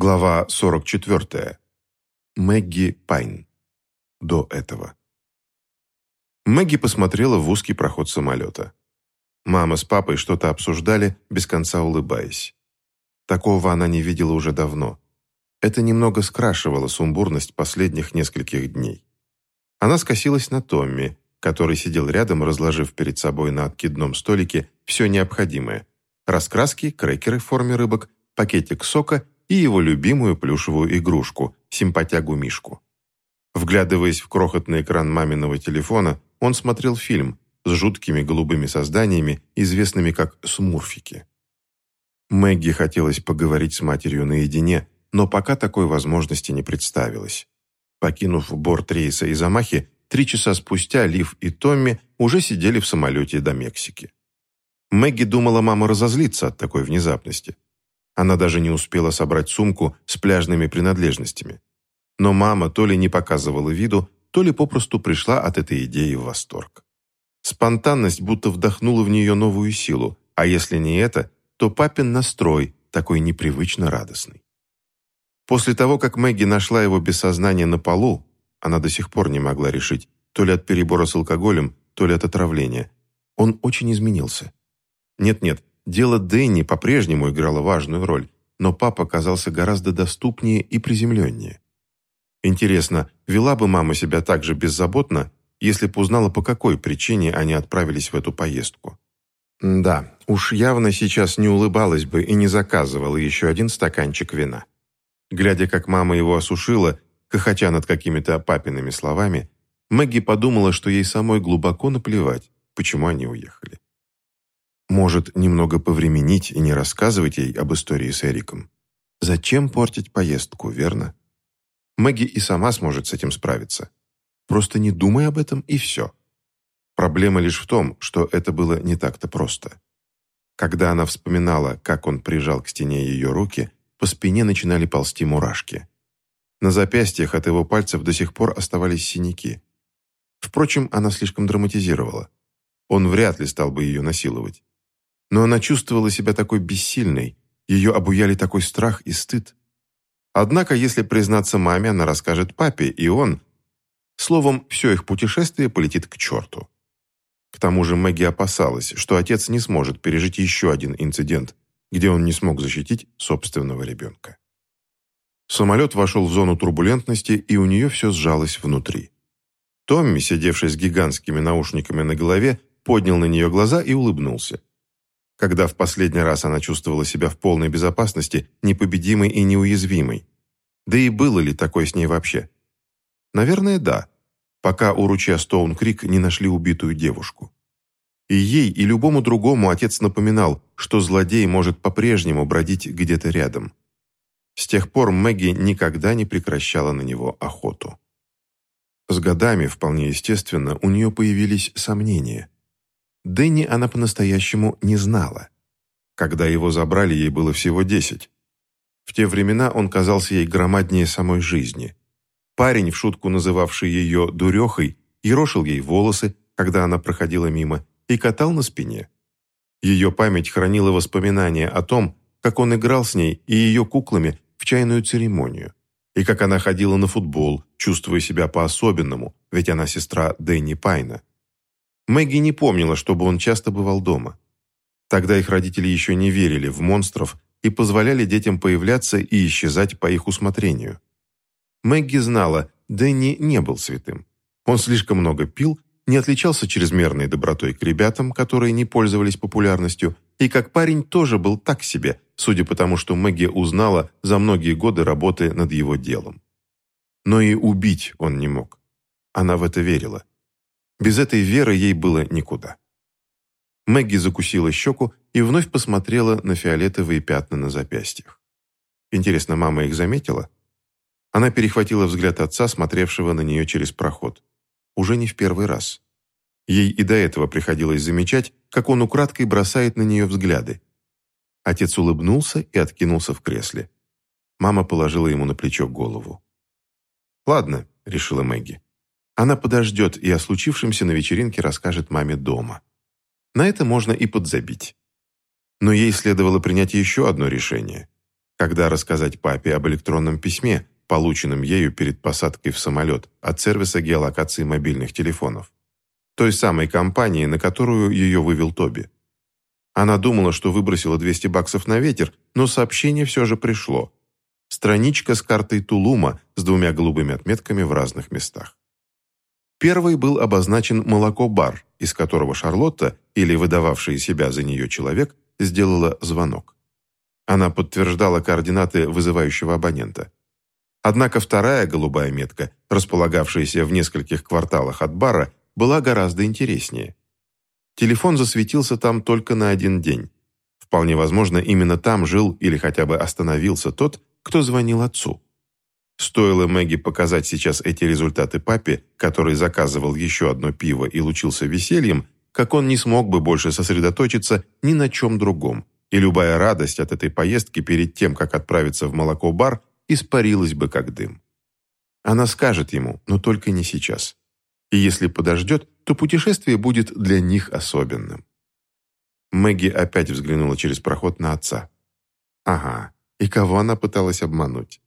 Глава 44. Мэгги Пайн. До этого. Мэгги посмотрела в узкий проход самолета. Мама с папой что-то обсуждали, без конца улыбаясь. Такого она не видела уже давно. Это немного скрашивало сумбурность последних нескольких дней. Она скосилась на Томми, который сидел рядом, разложив перед собой на откидном столике все необходимое. Раскраски, крекеры в форме рыбок, пакетик сока и его любимую плюшевую игрушку, симпатягу Мишку. Вглядываясь в крохотный экран маминого телефона, он смотрел фильм с жуткими голубыми созданиями, известными как смурфики. Мэгги хотелось поговорить с матерью наедине, но пока такой возможности не представилось. Покинув борт рейса из Амахи, три часа спустя Лив и Томми уже сидели в самолете до Мексики. Мэгги думала, мама разозлится от такой внезапности. Она даже не успела собрать сумку с пляжными принадлежностями. Но мама то ли не показывала виду, то ли попросту пришла от этой идеи в восторг. Спонтанность будто вдохнула в нее новую силу, а если не это, то папин настрой, такой непривычно радостный. После того, как Мэгги нашла его без сознания на полу, она до сих пор не могла решить, то ли от перебора с алкоголем, то ли от отравления. Он очень изменился. Нет-нет, Дело Дэнни по-прежнему играло важную роль, но папа казался гораздо доступнее и приземленнее. Интересно, вела бы мама себя так же беззаботно, если бы узнала, по какой причине они отправились в эту поездку? Да, уж явно сейчас не улыбалась бы и не заказывала еще один стаканчик вина. Глядя, как мама его осушила, хохоча над какими-то папиными словами, Мэгги подумала, что ей самой глубоко наплевать, почему они уехали. Может, немного повременить и не рассказывать ей об истории с Эриком. Зачем портить поездку, верно? Мэгги и сама сможет с этим справиться. Просто не думай об этом и все. Проблема лишь в том, что это было не так-то просто. Когда она вспоминала, как он прижал к стене ее руки, по спине начинали ползти мурашки. На запястьях от его пальцев до сих пор оставались синяки. Впрочем, она слишком драматизировала. Он вряд ли стал бы ее насиловать но она чувствовала себя такой бессильной, ее обуяли такой страх и стыд. Однако, если признаться маме, она расскажет папе, и он... Словом, все их путешествие полетит к черту. К тому же Мэгги опасалась, что отец не сможет пережить еще один инцидент, где он не смог защитить собственного ребенка. Самолет вошел в зону турбулентности, и у нее все сжалось внутри. Томми, сидевший с гигантскими наушниками на голове, поднял на нее глаза и улыбнулся когда в последний раз она чувствовала себя в полной безопасности, непобедимой и неуязвимой. Да и было ли такое с ней вообще? Наверное, да, пока у ручья Стоун-Крик не нашли убитую девушку. И ей, и любому другому отец напоминал, что злодей может по-прежнему бродить где-то рядом. С тех пор Мэгги никогда не прекращала на него охоту. С годами, вполне естественно, у нее появились сомнения – Дэнни она по-настоящему не знала. Когда его забрали, ей было всего десять. В те времена он казался ей громаднее самой жизни. Парень, в шутку называвший ее «дурехой», ерошил ей волосы, когда она проходила мимо, и катал на спине. Ее память хранила воспоминания о том, как он играл с ней и ее куклами в чайную церемонию, и как она ходила на футбол, чувствуя себя по-особенному, ведь она сестра Дэнни Пайна. Мэгги не помнила, чтобы он часто бывал дома. Тогда их родители еще не верили в монстров и позволяли детям появляться и исчезать по их усмотрению. Мэгги знала, Дэнни не был святым. Он слишком много пил, не отличался чрезмерной добротой к ребятам, которые не пользовались популярностью, и как парень тоже был так себе, судя по тому, что Мэгги узнала за многие годы работы над его делом. Но и убить он не мог. Она в это верила. Без этой веры ей было никуда. Мэгги закусила щеку и вновь посмотрела на фиолетовые пятна на запястьях. Интересно, мама их заметила? Она перехватила взгляд отца, смотревшего на нее через проход. Уже не в первый раз. Ей и до этого приходилось замечать, как он украдкой бросает на нее взгляды. Отец улыбнулся и откинулся в кресле. Мама положила ему на плечо голову. «Ладно», — решила Мэгги. Она подождет и о случившемся на вечеринке расскажет маме дома. На это можно и подзабить. Но ей следовало принять еще одно решение. когда рассказать папе об электронном письме, полученном ею перед посадкой в самолет от сервиса геолокации мобильных телефонов. Той самой компании, на которую ее вывел Тоби. Она думала, что выбросила 200 баксов на ветер, но сообщение все же пришло. Страничка с картой Тулума с двумя голубыми отметками в разных местах. Первый был обозначен молоко-бар, из которого Шарлотта, или выдававший себя за нее человек, сделала звонок. Она подтверждала координаты вызывающего абонента. Однако вторая голубая метка, располагавшаяся в нескольких кварталах от бара, была гораздо интереснее. Телефон засветился там только на один день. Вполне возможно, именно там жил или хотя бы остановился тот, кто звонил отцу. Стоило Мэгги показать сейчас эти результаты папе, который заказывал еще одно пиво и лучился весельем, как он не смог бы больше сосредоточиться ни на чем другом, и любая радость от этой поездки перед тем, как отправиться в молоко-бар, испарилась бы как дым. Она скажет ему, но только не сейчас. И если подождет, то путешествие будет для них особенным. Мэгги опять взглянула через проход на отца. Ага, и кого она пыталась обмануть?